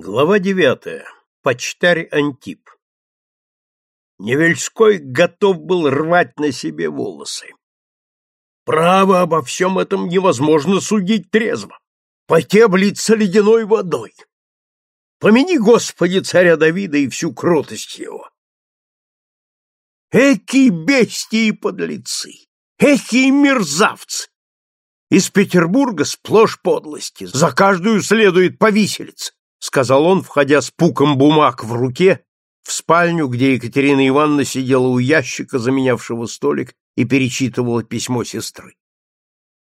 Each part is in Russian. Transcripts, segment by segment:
Глава девятая. Почтарь Антип. Невельской готов был рвать на себе волосы. Право обо всем этом невозможно судить трезво. Пойти облиться ледяной водой. Помяни, Господи, царя Давида и всю кротость его. Эки бестии подлецы, эки мерзавцы! Из Петербурга сплошь подлости, за каждую следует повиселиться. — сказал он, входя с пуком бумаг в руке в спальню, где Екатерина Ивановна сидела у ящика, заменявшего столик, и перечитывала письмо сестры.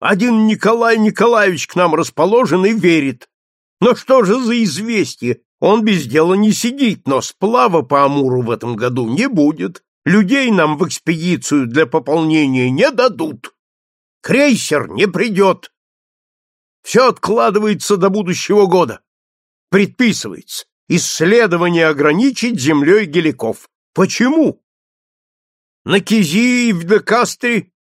«Один Николай Николаевич к нам расположен и верит. Но что же за известие? Он без дела не сидит, но сплава по Амуру в этом году не будет. Людей нам в экспедицию для пополнения не дадут. Крейсер не придет. Все откладывается до будущего года предписывается исследование ограничить землей геликов. Почему? На Кизи и в Декастре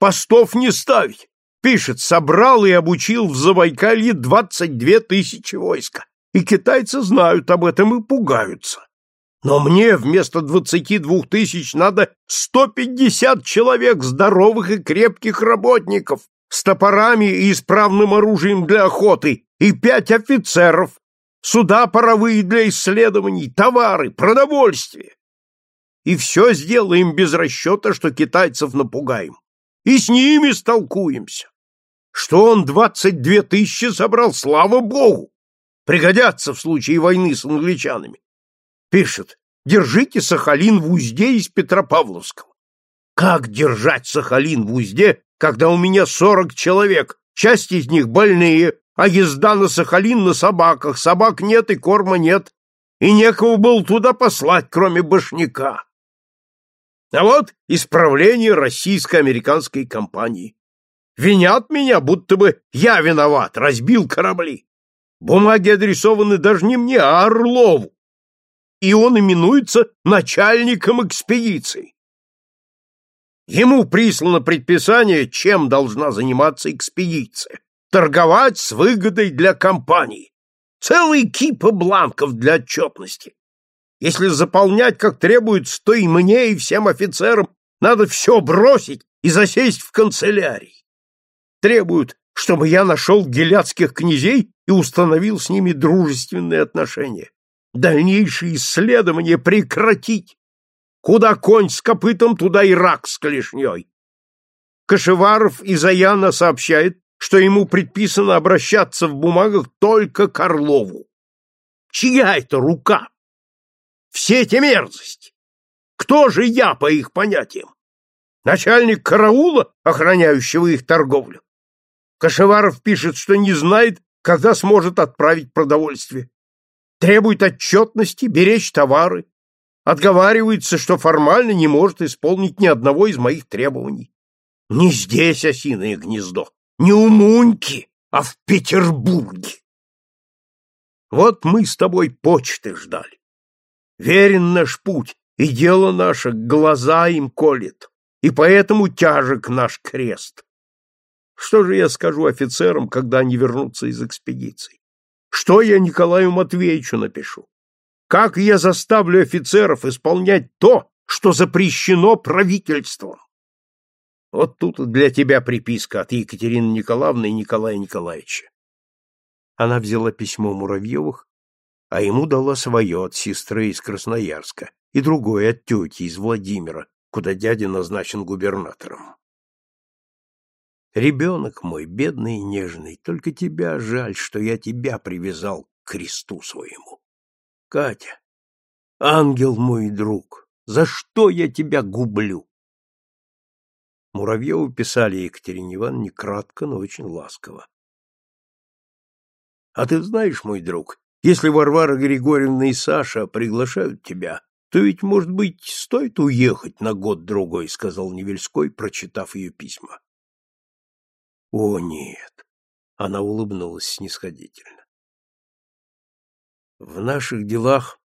постов не ставить. Пишет, собрал и обучил в Забайкалье двадцать две тысячи войска. И китайцы знают об этом и пугаются. Но мне вместо двадцати двух тысяч надо сто пятьдесят человек здоровых и крепких работников с топорами и исправным оружием для охоты и пять офицеров, суда паровые для исследований, товары, продовольствие. И все сделаем без расчета, что китайцев напугаем. И с ними столкуемся. Что он двадцать две тысячи собрал, слава богу! Пригодятся в случае войны с англичанами. Пишет, держите Сахалин в узде из Петропавловского. Как держать Сахалин в узде, когда у меня сорок человек, часть из них больные, а езда на Сахалин на собаках, собак нет и корма нет, и некого было туда послать, кроме башняка. А вот исправление российско-американской компании. Винят меня, будто бы я виноват, разбил корабли. Бумаги адресованы даже не мне, а Орлову. И он именуется начальником экспедиции. Ему прислано предписание, чем должна заниматься экспедиция торговать с выгодой для компании. Целый кипа бланков для отчетности. Если заполнять, как требуется, то и мне, и всем офицерам надо все бросить и засесть в канцелярии. Требуют, чтобы я нашел геляцких князей и установил с ними дружественные отношения. Дальнейшие исследования прекратить. Куда конь с копытом, туда и рак с клешней. Кашеваров из Аяна сообщает, что ему предписано обращаться в бумагах только к Орлову. Чья это рука? Все эти мерзости. Кто же я по их понятиям? Начальник караула, охраняющего их торговлю? Кашеваров пишет, что не знает, когда сможет отправить продовольствие. Требует отчетности, беречь товары. Отговаривается, что формально не может исполнить ни одного из моих требований. Не здесь осиное гнездо. Не у Муньки, а в Петербурге. Вот мы с тобой почты ждали. Верен наш путь, и дело наше глаза им колет, и поэтому тяжек наш крест. Что же я скажу офицерам, когда они вернутся из экспедиции? Что я Николаю Матвеевичу напишу? Как я заставлю офицеров исполнять то, что запрещено правительством? Вот тут для тебя приписка от Екатерины Николаевны и Николая Николаевича. Она взяла письмо Муравьевых, а ему дала свое от сестры из Красноярска и другое от тети из Владимира, куда дядя назначен губернатором. Ребенок мой, бедный и нежный, только тебя жаль, что я тебя привязал к кресту своему. Катя, ангел мой друг, за что я тебя гублю? Муравьеву писали Екатерине Ивановне кратко, но очень ласково. — А ты знаешь, мой друг, если Варвара Григорьевна и Саша приглашают тебя, то ведь, может быть, стоит уехать на год-другой, — сказал Невельской, прочитав ее письма. — О, нет! — она улыбнулась снисходительно. — В наших делах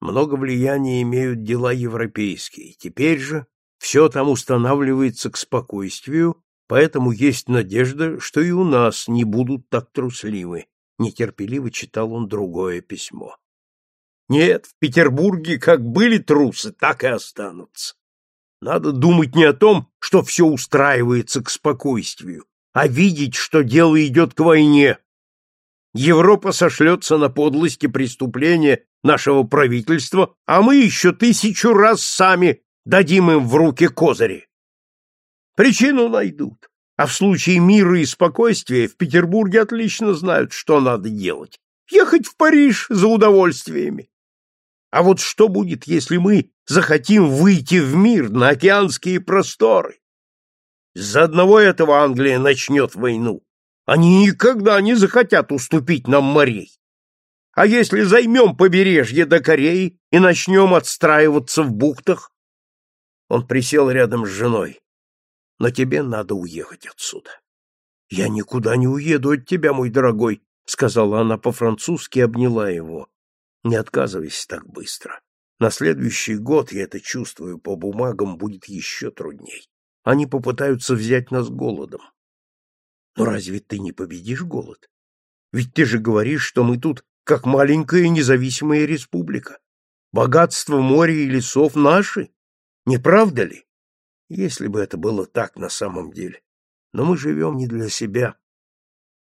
много влияния имеют дела европейские. Теперь же все там устанавливается к спокойствию, поэтому есть надежда, что и у нас не будут так трусливы. Нетерпеливо читал он другое письмо. Нет, в Петербурге как были трусы, так и останутся. Надо думать не о том, что все устраивается к спокойствию, а видеть, что дело идет к войне. Европа сошлется на подлости преступления нашего правительства, а мы еще тысячу раз сами дадим им в руки козыри. Причину найдут, а в случае мира и спокойствия в Петербурге отлично знают, что надо делать. Ехать в Париж за удовольствиями. А вот что будет, если мы захотим выйти в мир на океанские просторы? За одного этого Англия начнет войну. Они никогда не захотят уступить нам морей. А если займем побережье до Кореи и начнем отстраиваться в бухтах? Он присел рядом с женой. Но тебе надо уехать отсюда. Я никуда не уеду от тебя, мой дорогой, сказала она по-французски обняла его. Не отказывайся так быстро. На следующий год, я это чувствую, по бумагам будет еще трудней. Они попытаются взять нас голодом. Но разве ты не победишь голод? Ведь ты же говоришь, что мы тут как маленькая независимая республика. Богатство моря и лесов наши. Не правда ли? Если бы это было так на самом деле. Но мы живем не для себя.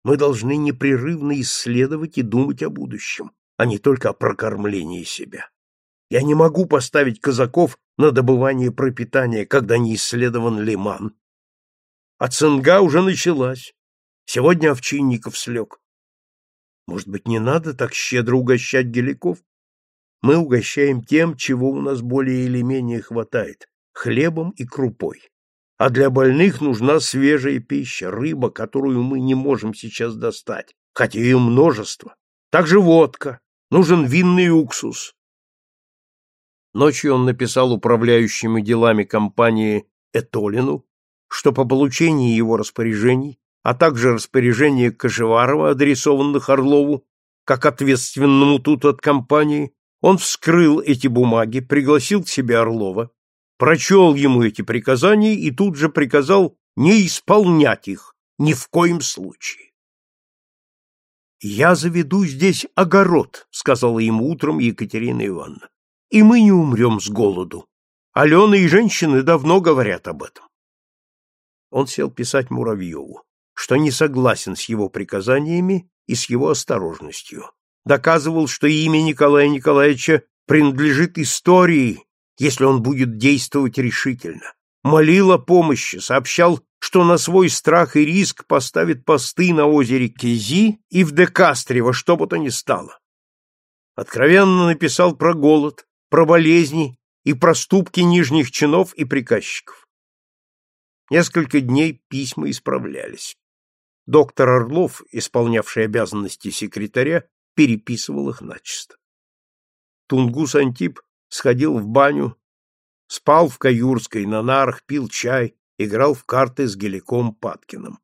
Мы должны непрерывно исследовать и думать о будущем а не только о прокормлении себя. Я не могу поставить казаков на добывание пропитания, когда не исследован лиман. А цинга уже началась. Сегодня овчинников слег. Может быть, не надо так щедро угощать геликов? Мы угощаем тем, чего у нас более или менее хватает — хлебом и крупой. А для больных нужна свежая пища, рыба, которую мы не можем сейчас достать, хотя ее множество. Также водка, Нужен винный уксус. Ночью он написал управляющему делами компании Этолину, что по получении его распоряжений, а также распоряжения Кожеварова, адресованных Орлову, как ответственному тут от компании, он вскрыл эти бумаги, пригласил к себе Орлова, прочел ему эти приказания и тут же приказал не исполнять их ни в коем случае. «Я заведу здесь огород», — сказала ему утром Екатерина Ивановна, — «и мы не умрем с голоду. Алена и женщины давно говорят об этом». Он сел писать Муравьеву, что не согласен с его приказаниями и с его осторожностью. Доказывал, что имя Николая Николаевича принадлежит истории, если он будет действовать решительно. Молил о помощи, сообщал что на свой страх и риск поставит посты на озере Кези и в Декастре во что бы то ни стало. Откровенно написал про голод, про болезни и проступки нижних чинов и приказчиков. Несколько дней письма исправлялись. Доктор Орлов, исполнявший обязанности секретаря, переписывал их начисто. Тунгус Антип сходил в баню, спал в Каюрской на нарах, пил чай, играл в карты с Геликом Паткиным.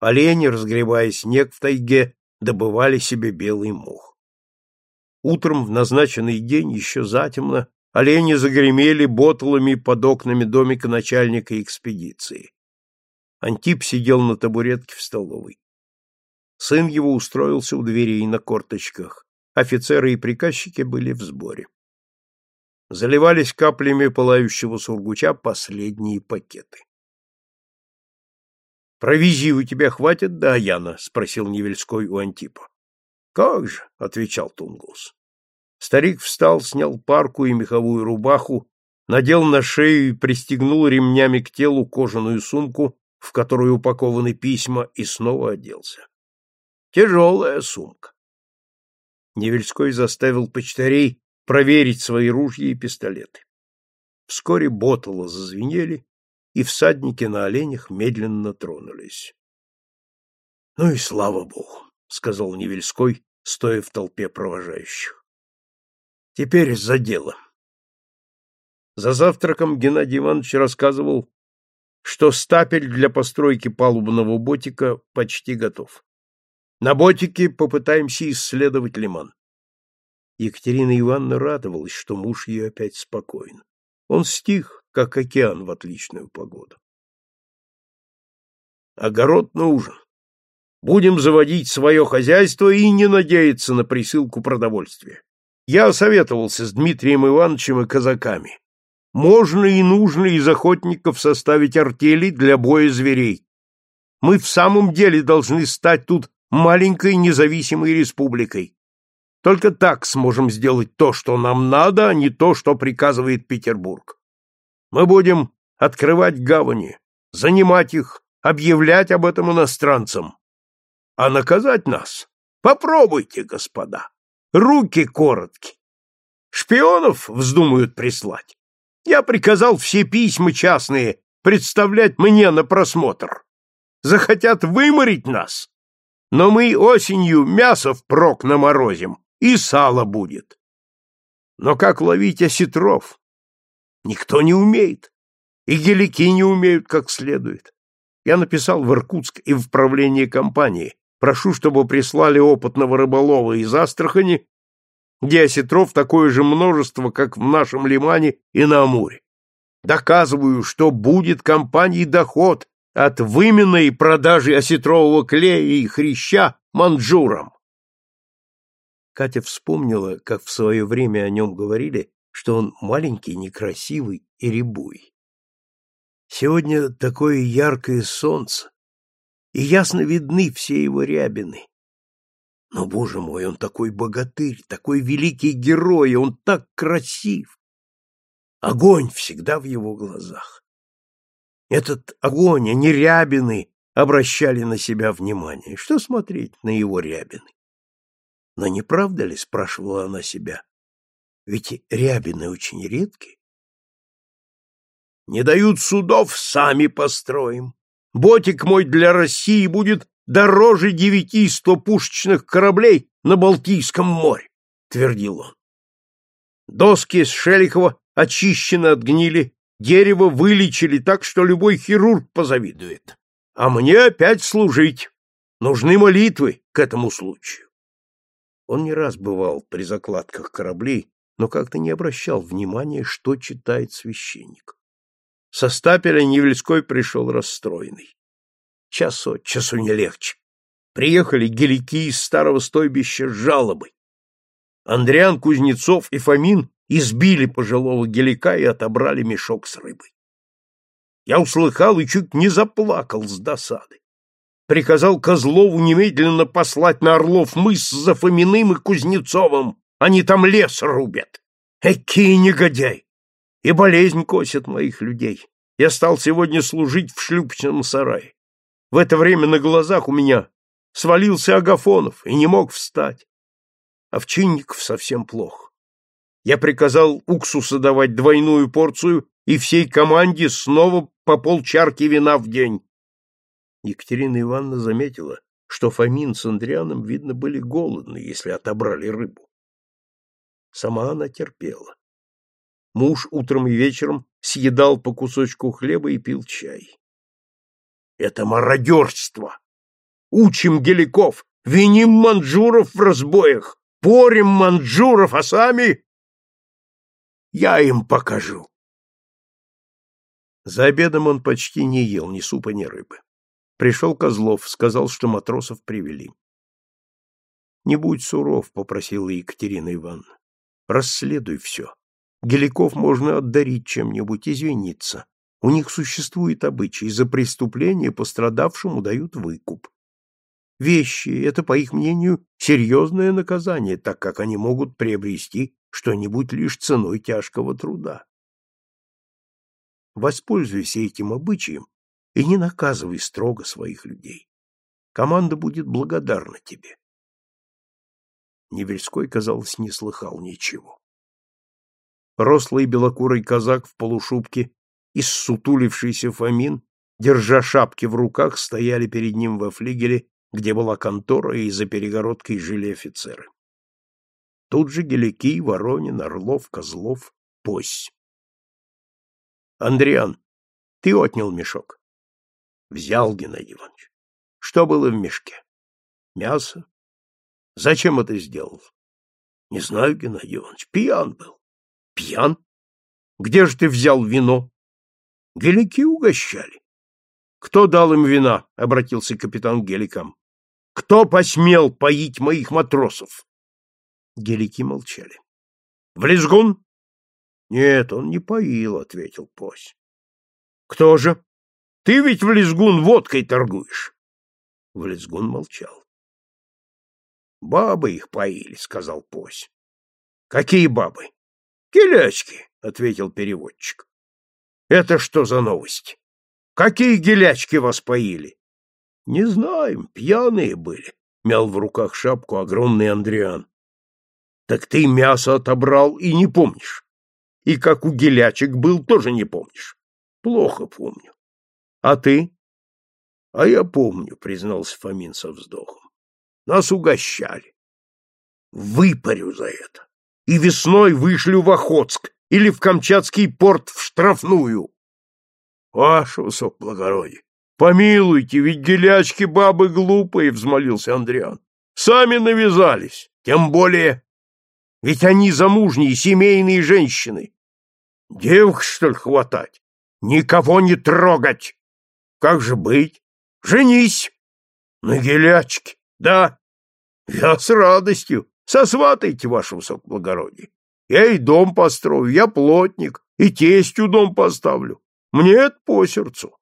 Олени, разгребая снег в тайге, добывали себе белый мух. Утром в назначенный день, еще затемно, олени загремели ботулами под окнами домика начальника экспедиции. Антип сидел на табуретке в столовой. Сын его устроился у дверей на корточках. Офицеры и приказчики были в сборе заливались каплями пылающего сургуча последние пакеты. «Провизии у тебя хватит, да, Яна?» — спросил Невельской у Антипа. «Как же!» — отвечал Тунгус. Старик встал, снял парку и меховую рубаху, надел на шею и пристегнул ремнями к телу кожаную сумку, в которую упакованы письма, и снова оделся. Тяжелая сумка. Невельской заставил почтарей проверить свои ружья и пистолеты. Вскоре ботало зазвенели, и всадники на оленях медленно тронулись. — Ну и слава богу, — сказал Невельской, стоя в толпе провожающих. — Теперь за дело. За завтраком Геннадий Иванович рассказывал, что стапель для постройки палубного ботика почти готов. На ботике попытаемся исследовать лиман. Екатерина Ивановна радовалась, что муж ее опять спокоен. Он стих, как океан в отличную погоду. Огород нужен. Будем заводить свое хозяйство и не надеяться на присылку продовольствия. Я советовался с Дмитрием Ивановичем и казаками. Можно и нужно из охотников составить артели для боя зверей. Мы в самом деле должны стать тут маленькой независимой республикой. Только так сможем сделать то, что нам надо, а не то, что приказывает Петербург. Мы будем открывать гавани, занимать их, объявлять об этом иностранцам. А наказать нас? Попробуйте, господа. Руки короткие. Шпионов вздумают прислать. Я приказал все письма частные представлять мне на просмотр. Захотят выморить нас, но мы осенью мясо впрок наморозим, и сало будет. Но как ловить осетров? Никто не умеет, и гелики не умеют как следует. Я написал в Иркутск и в правление компании, Прошу, чтобы прислали опытного рыболова из Астрахани, где осетров такое же множество, как в нашем лимане и на Амуре. Доказываю, что будет компании доход от вымена и продажи осетрового клея и хряща манджурам. Катя вспомнила, как в свое время о нем говорили, что он маленький, некрасивый и рябой. Сегодня такое яркое солнце, и ясно видны все его рябины. Но, боже мой, он такой богатырь, такой великий герой, он так красив. Огонь всегда в его глазах. Этот огонь, не рябины, обращали на себя внимание. Что смотреть на его рябины? Но не правда ли, спрашивала она себя, ведь рябины очень редкие. Не дают судов, сами построим. Ботик мой для России будет дороже девяти стопушечных кораблей на Балтийском море, — твердил он. Доски с Шелихова очищены от гнили, дерево вылечили так, что любой хирург позавидует. А мне опять служить. Нужны молитвы к этому случаю. Он не раз бывал при закладках кораблей, но как-то не обращал внимания, что читает священник. Со стапеля Невельской пришел расстроенный. Час от часу не легче. Приехали гелики из старого стойбища с жалобой. Андриан Кузнецов и Фомин избили пожилого гелика и отобрали мешок с рыбой. Я услыхал и чуть не заплакал с досады. Приказал Козлову немедленно послать на Орлов мыс за Фоминым и Кузнецовым. Они там лес рубят. Экие негодяй! и болезнь косит моих людей. Я стал сегодня служить в шлюпочном сарае. В это время на глазах у меня свалился Агафонов и не мог встать. Овчинников совсем плохо. Я приказал уксуса давать двойную порцию и всей команде снова по полчарки вина в день. Екатерина Ивановна заметила, что Фомин с Андрианом, видно, были голодны, если отобрали рыбу. Сама она терпела. Муж утром и вечером съедал по кусочку хлеба и пил чай. Это мародерство! Учим геликов, виним манджуров в разбоях, порим манджуров, а сами... Я им покажу. За обедом он почти не ел ни супа, ни рыбы. Пришел Козлов, сказал, что матросов привели. — Не будь суров, — попросила Екатерина Ивановна. — Расследуй все. Геликов можно отдарить чем-нибудь, извиниться. У них существует обычай, за преступление пострадавшему дают выкуп. Вещи — это, по их мнению, серьезное наказание, так как они могут приобрести что-нибудь лишь ценой тяжкого труда. Воспользуйся этим обычаем и не наказывай строго своих людей. Команда будет благодарна тебе. Невельской, казалось, не слыхал ничего. Рослый белокурый казак в полушубке и ссутулившийся Фомин, держа шапки в руках, стояли перед ним во флигеле, где была контора, и за перегородкой жили офицеры. Тут же Гелики, Воронин, Орлов, Козлов, Пось. Андриан, ты отнял мешок? Взял, Геннадий Иванович. Что было в мешке? Мясо. Зачем это сделал? Не знаю, Геннадий Иванович, пьян был. Пьян? Где же ты взял вино? Гелики угощали. Кто дал им вина? Обратился капитан к геликам. Кто посмел поить моих матросов? Гелики молчали. — В Лизгун? — Нет, он не поил, — ответил Пось. — Кто же? Ты ведь в Лизгун водкой торгуешь. В Лизгун молчал. — Бабы их поили, — сказал Пось. — Какие бабы? — Гелячки, — ответил переводчик. — Это что за новость? Какие гелячки вас поили? — Не знаем, пьяные были, — мял в руках шапку огромный Андриан. — Так ты мясо отобрал и не помнишь. И как у гелячек был, тоже не помнишь. Плохо помню. А ты? — А я помню, — признался Фомин со вздохом. Нас угощали. Выпарю за это. И весной вышлю в Охотск или в Камчатский порт в штрафную. Ваше высокоблагородие, помилуйте, ведь гелячки бабы глупые, взмолился Андриан. Сами навязались, тем более, ведь они замужние, семейные женщины. Девок, что ли, хватать? Никого не трогать! Как же быть? Женись! На гелячке, да? Я с радостью. Сосватайте, ваше высокоблагородие. Я и дом построю, я плотник, и тестью дом поставлю. Мне это по сердцу.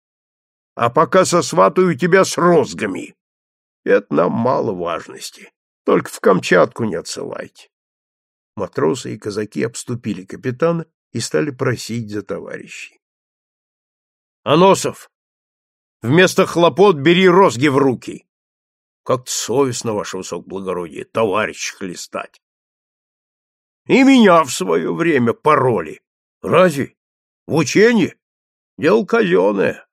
А пока сосватаю тебя с розгами. Это нам мало важности. Только в Камчатку не отсылайте. Матросы и казаки обступили капитана и стали просить за товарищей. Аносов, вместо хлопот бери розги в руки. Как-то совестно, ваше высокоблагородие, товарищ хлестать. И меня в свое время пороли. Разве? В учении? Дело казенное.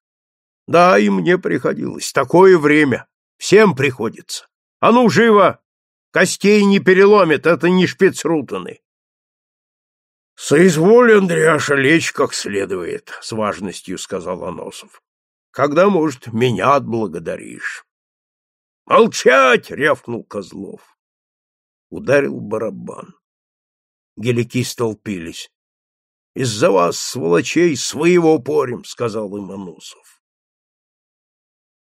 Да, и мне приходилось. Такое время. Всем приходится. А ну, живо! Костей не переломит, это не шпицрутаны. — Соизволь, Андреаша, лечь как следует, — с важностью сказал Аносов. — Когда, может, меня отблагодаришь? — Молчать! — рявкнул Козлов. Ударил барабан. Гелики столпились. — Из-за вас, сволочей, своего порем, — сказал им Анусов.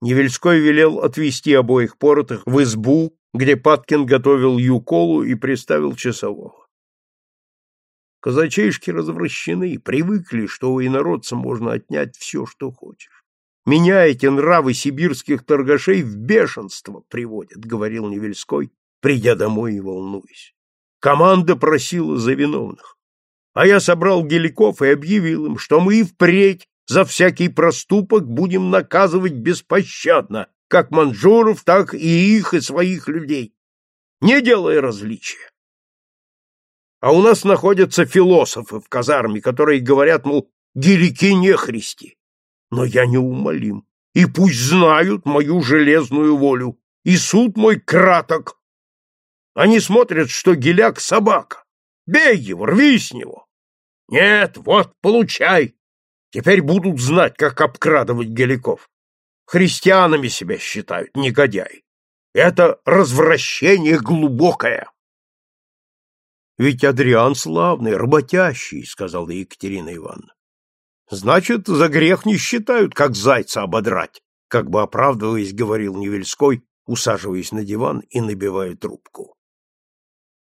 Невельской велел отвести обоих поротых в избу, где Паткин готовил юколу и приставил часового. Казачейшки развращены, привыкли, что у инородца можно отнять все, что хочешь. Меня эти нравы сибирских торгашей в бешенство приводят, — говорил Невельской, придя домой и волнуясь. Команда просила за виновных. А я собрал геликов и объявил им, что мы и впредь за всякий проступок будем наказывать беспощадно, как манжуров, так и их, и своих людей, не делая различия. А у нас находятся философы в казарме, которые говорят, мол, гелики нехристи. Но я неумолим, и пусть знают мою железную волю, и суд мой краток. Они смотрят, что геляк — собака. Бей его, рви с него. Нет, вот, получай. Теперь будут знать, как обкрадывать геликов. Христианами себя считают, негодяй. Это развращение глубокое. Ведь Адриан славный, работящий, сказала Екатерина Ивановна. Значит, за грех не считают, как зайца ободрать, как бы оправдываясь, говорил Невельской, усаживаясь на диван и набивая трубку.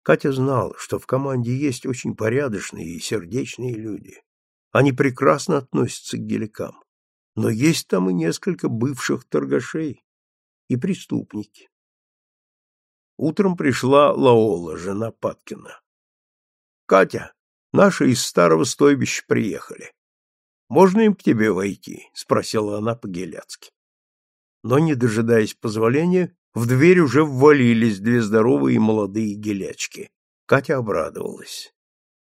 Катя знала, что в команде есть очень порядочные и сердечные люди. Они прекрасно относятся к геликам. Но есть там и несколько бывших торгашей и преступники. Утром пришла Лаола, жена Паткина. Катя, наши из старого стойбища приехали. Можно им к тебе войти? спросила она по-геляцки. Но, не дожидаясь позволения, в дверь уже ввалились две здоровые молодые гелячки. Катя обрадовалась.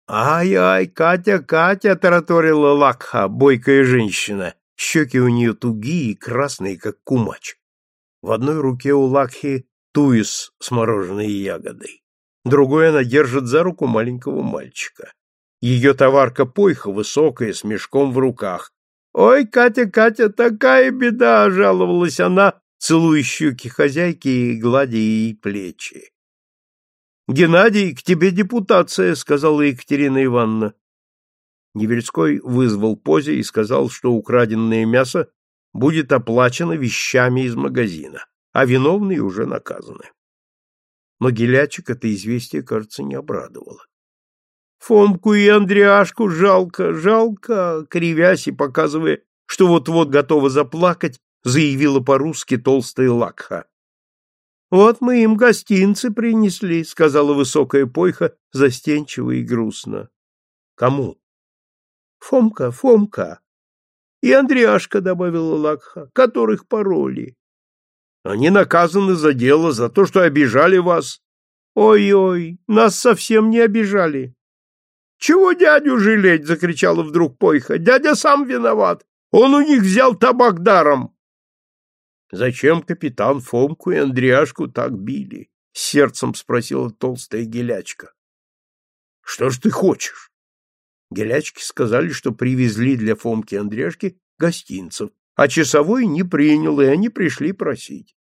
«Ай-ай, Катя, Катя!» — тараторила Лакха, бойкая женщина. Щеки у нее тугие и красные, как кумач. В одной руке у Лакхи туис с мороженой ягодой другой она держит за руку маленького мальчика. Ее товарка Пойха высокая, с мешком в руках. «Ой, Катя, Катя, такая беда!» — жаловалась она, целуя щеки хозяйки и гладя ей плечи. «Геннадий, к тебе депутация», — сказала Екатерина Ивановна. Невельской вызвал Позе и сказал, что украденное мясо будет оплачено вещами из магазина, а виновные уже наказаны. Но Гелячик это известие, кажется, не обрадовало. Фомку и Андреашку жалко, жалко, кривясь и показывая, что вот-вот готова заплакать, заявила по-русски толстая лакха. Вот мы им гостинцы принесли, сказала высокая пойха, застенчиво и грустно. Кому? Фомка, Фомка. И Андреашка, добавила Лакха, которых пароли. Они наказаны за дело, за то, что обижали вас. Ой-ой, нас совсем не обижали. Чего дядю жалеть? закричала вдруг Пойха. Дядя сам виноват. Он у них взял табак даром. Зачем капитан Фомку и Андреашку так били? сердцем спросила толстая гелячка. Что ж ты хочешь? Гелячки сказали, что привезли для Фомки и Андреашки гостинцев, а часовой не принял, и они пришли просить.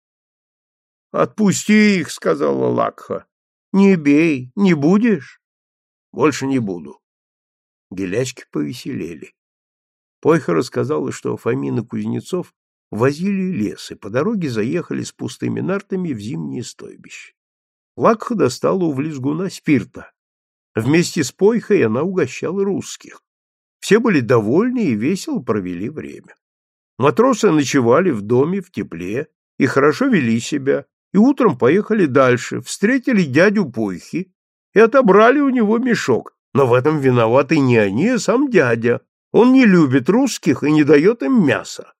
Отпусти их, сказала Лакха. Не бей, не будешь? Больше не буду. Гелячки повеселели. Пойха рассказала, что Фомин и Кузнецов возили лес и по дороге заехали с пустыми нартами в зимнее стойбище. Лакха достала у Влезгуна спирта. Вместе с Пойхой она угощала русских. Все были довольны и весело провели время. Матросы ночевали в доме в тепле и хорошо вели себя, и утром поехали дальше, встретили дядю Пойхи и отобрали у него мешок. Но в этом виноваты не они, а сам дядя. Он не любит русских и не дает им мяса.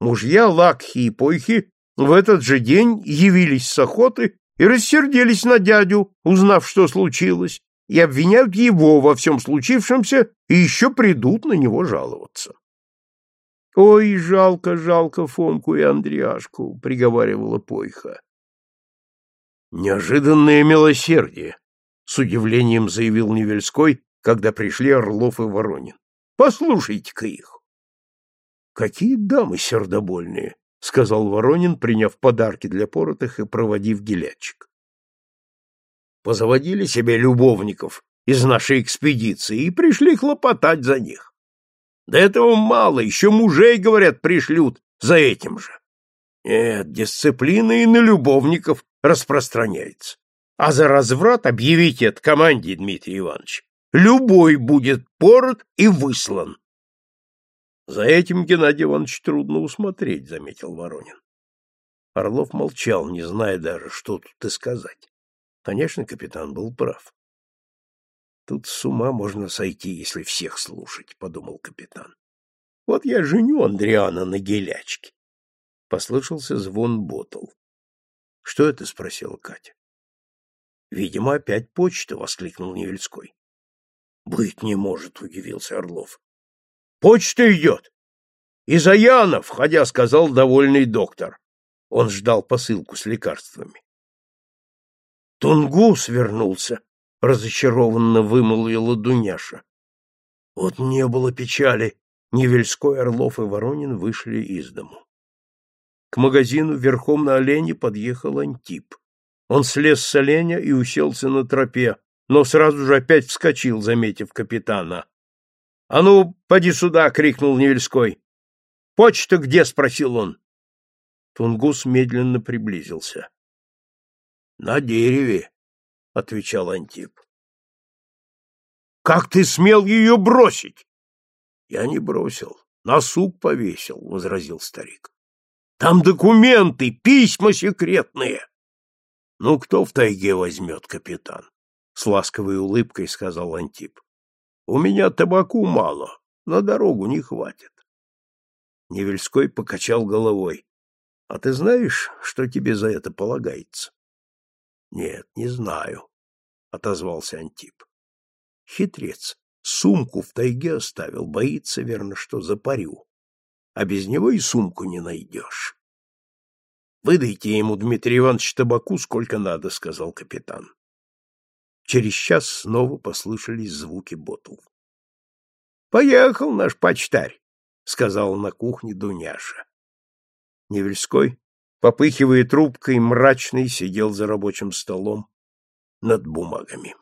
Мужья Лакхи и Пойхи в этот же день явились с охоты и рассердились на дядю, узнав, что случилось, и обвиняют его во всем случившемся и еще придут на него жаловаться. «Ой, жалко, жалко Фомку и Андреашку», — приговаривала Пойха. «Неожиданное милосердие», — с удивлением заявил Невельской, когда пришли Орлов и Воронин. «Послушайте-ка их». Какие дамы сердобольные, сказал Воронин, приняв подарки для поротых и проводив гелячик. Позаводили себе любовников из нашей экспедиции и пришли хлопотать за них. До этого мало, еще мужей, говорят, пришлют за этим же. Нет, дисциплина и на любовников распространяется. А за разврат объявите это команде, Дмитрий Иванович. Любой будет порот и выслан. За этим Геннадий Иванович трудно усмотреть, заметил Воронин. Орлов молчал, не зная даже, что тут и сказать. Конечно, капитан был прав. Тут с ума можно сойти, если всех слушать, подумал капитан. Вот я женю Андриана на гелячке. Послышался звон ботл. Что это? спросила Катя. Видимо, опять почта, воскликнул Невельской. Быть не может, удивился Орлов. Почта идет. Из Аяна, входя, сказал довольный доктор. Он ждал посылку с лекарствами. Тунгус вернулся, разочарованно вымолвила Дуняша. Вот не было печали. Невельской, Орлов и Воронин вышли из дому. К магазину верхом на олене подъехал Антип. Он слез с оленя и уселся на тропе, но сразу же опять вскочил, заметив капитана. «А ну, поди сюда!» — крикнул Невельской. «Почта где?» — спросил он. Тунгус медленно приблизился. «На дереве», — отвечал Антип. «Как ты смел ее бросить?» «Я не бросил, на сук повесил», — возразил старик. «Там документы, письма секретные». «Ну, кто в тайге возьмет, капитан?» — с ласковой улыбкой сказал Антип. У меня табаку мало, на дорогу не хватит. Невельской покачал головой. — А ты знаешь, что тебе за это полагается? — Нет, не знаю, — отозвался Антип. — Хитрец. Сумку в тайге оставил, боится, верно, что запарю. А без него и сумку не найдешь. — Выдайте ему, Дмитрий Иванович, табаку сколько надо, — сказал капитан. Через час снова послышались звуки ботл. «Поехал наш почтарь», — сказал на кухне Дуняша. Невельской, попыхивая трубкой, мрачный сидел за рабочим столом над бумагами.